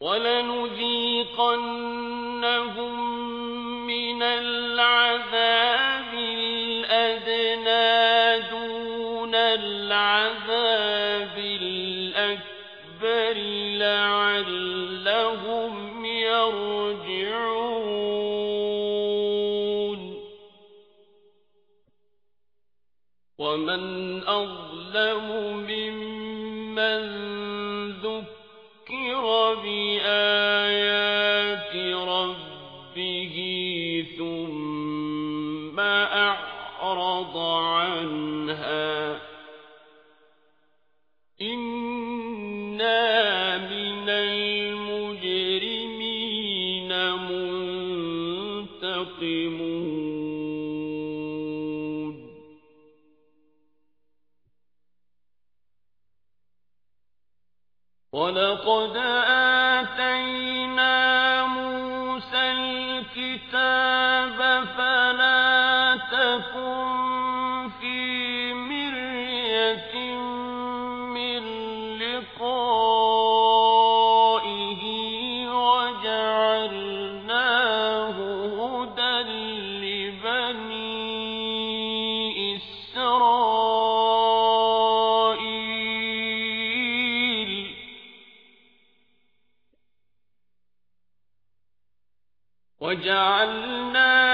وَلَنُذِيقَنَّهُم مِّنَ الْعَذَابِ الْأَدْنَىٰ دُونَ الْعَذَابِ الْأَكْبَرِ لَعَلَّهُمْ يَرْجِعُونَ. وَمَنْ أَظْلَمُ مِمَّن بِآيَاتِ رَبِّهِ ثُمَّ أَعْرَضَ عَنْهَا ۚ وَلَقَدْ آتَيْنَا مُوسَى الْكِتَابَ فَلَا وَجَعَلْنَا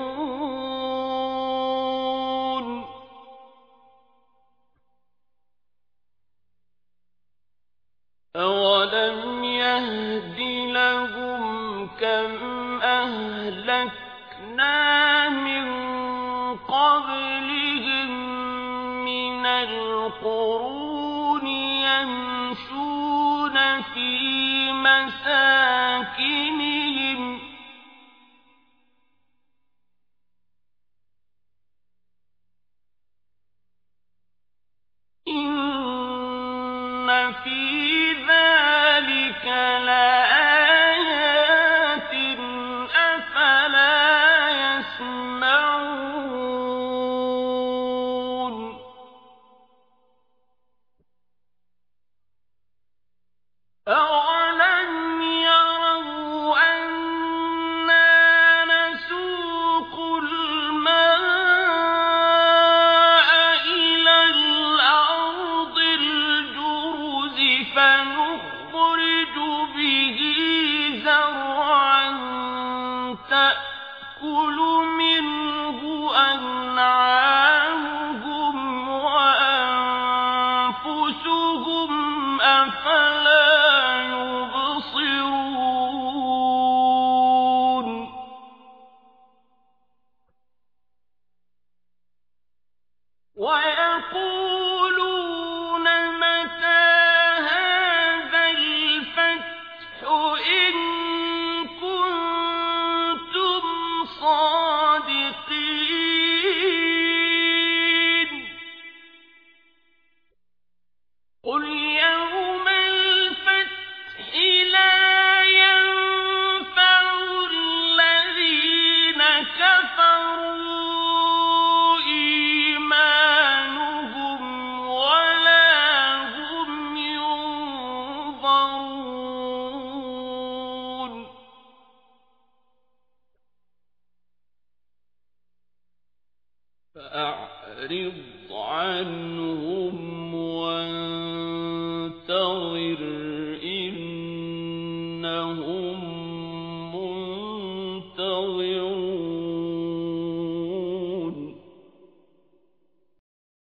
مِن قَبْلِهِم مِّنَ الْقُرُونِ يَمْشُونَ فِي مَسَاكِنِهِمْ ۗ إِنَّ فِي ذَٰلِكَ لَآيَاتٍ ۖ تَأْكُلُ مِنْهُ فأعرض عنهم وانتظر إنهم